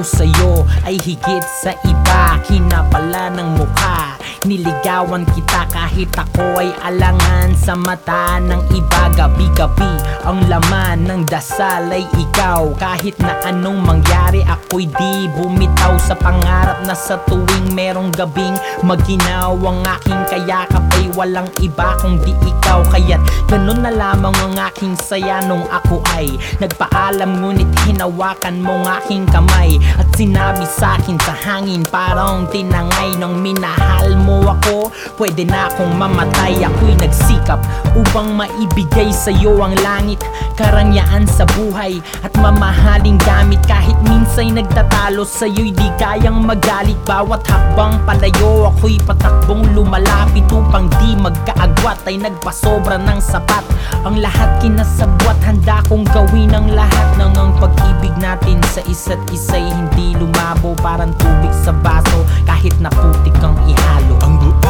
ko sa'yo ay higit sa iba. Kinapala ng mukha Niligawan kita kahit ako ay alangan Sa mata ng iba. Gabi-gabi Ang laman ng dasal ay ikaw. Kahit na anong mangyari ako'y di bumitaw Sa pangarap na sa tuwing merong gabing Maginaw ang aking kayakap ay walang iba kundi ikaw. Kaya't ganun na lamang ang aking saya nung ako ay Nagpaalam ngunit hinawakan mo ang aking kamay At sinabi sa akin sa hangin parang tinangay Nang minahal mo ako. Pwede na akong mamatay Ako'y nagsikap upang maibigay sa'yo ang langit Karangyaan sa buhay at mamahaling gamit. Kahit minsa'y nagtatalo sa'yo'y di kayang magalit. Bawat hakbang palayo ako'y patakbong lumalapit Upang di magkaagwat. Ay nagpasobra ng sapat Ang lahat kinasabwat. Handa kong gawin ang lahat Nang ang pag-ibig natin sa isa't isa'y hindi lumabo Parang tubig sa baso. Kahit naputik kang ihalo. Ang buong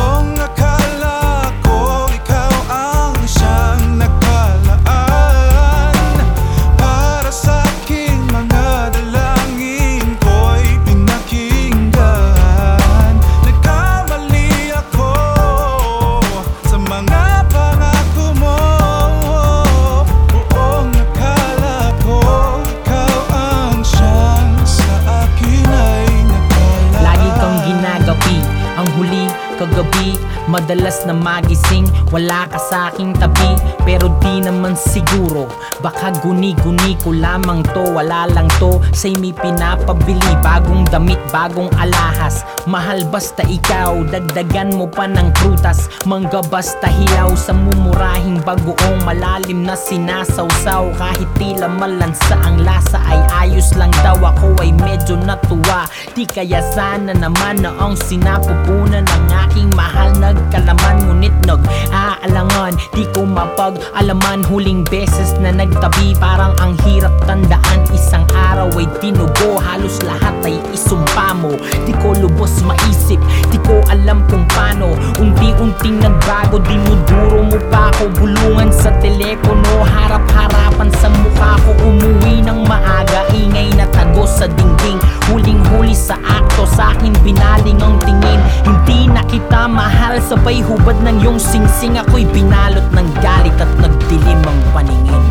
Madalas na magising Wala ka sa aking tabi. Pero di naman siguro Baka guni-guni ko lamang to. Wala lang to Sa'y may pinapabili. Bagong damit, bagong alahas. Mahal basta ikaw Dagdagan mo pa ng prutas. Mangga basta hilaw Sa mumurahing bagoong Malalim na sinasawsaw. Kahit tila malansa ang lasa Ay ayos lang daw. Ako ay medyo natuwa. Di kaya sana naman na ang sinapupunan ng aking mahal Nagkalaman ngunit nag-aalangan. Di ko mapag-alaman Huling beses na nagtabi. Parang ang hirap tandaan Isang araw ay tinugo Halos lahat ay isumpa mo. Di ko lubos maisip Di ko alam kung paano. Unti-unting nagbago Dinuduro mo pa ako. Bulungan sa telepono Harap-harapan sa mukha ko. Umuwi kita mahal Sabay hubad ng iyong singsing. Ako'y binalot ng galit At nagdilim ang paningin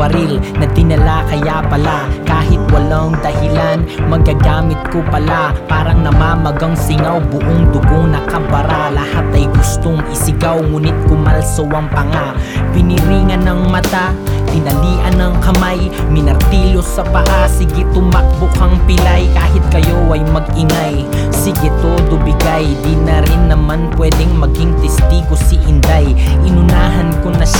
baril na dinala. Kaya pala Kahit walang dahilan, magagamit ko pala. Parang namamagang singaw, buong dugong nakabara. Lahat ay gustong isigaw, ngunit kumalso ang panga. Piniringan ng mata, tinalian ng kamay. Minartilyo sa paa, sige tumakbo kang pilay. Kahit kayo ay magingay, sige todo bigay. Di na rin naman pwedeng maging testigo si Inday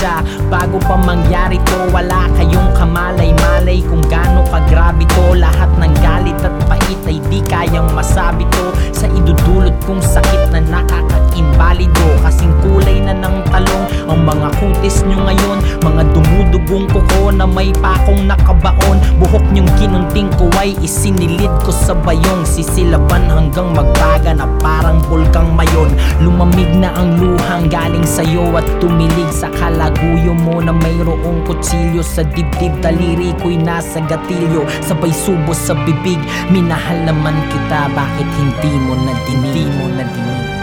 Siya. Bago pa mangyari to Wala kayong kamalay-malay kung gaano kagrabe to. Lahat ng galit ay di kayang masabi to. Sa idudulot kong sakit na nakaka-invalido Kasing kulay na ng talong ang mga kutis nyo ngayon. Mga dumudugong kuko na may pakong nakabaon. Buhok nyong kinunting ko ay isinilid ko sa bayong. Sisilaban hanggang magbaga na parang bulkang mayon. Lumamig na ang luhang galing sa'yo at tumilig sa kalaguyo mo Na mayroong kutsilyo. Sa dibdib Daliri ko'y nasa gatilyo. Sabay subo sa bibig Minahal naman kita Bakit hindi mo na dinig Hindi mo na dinig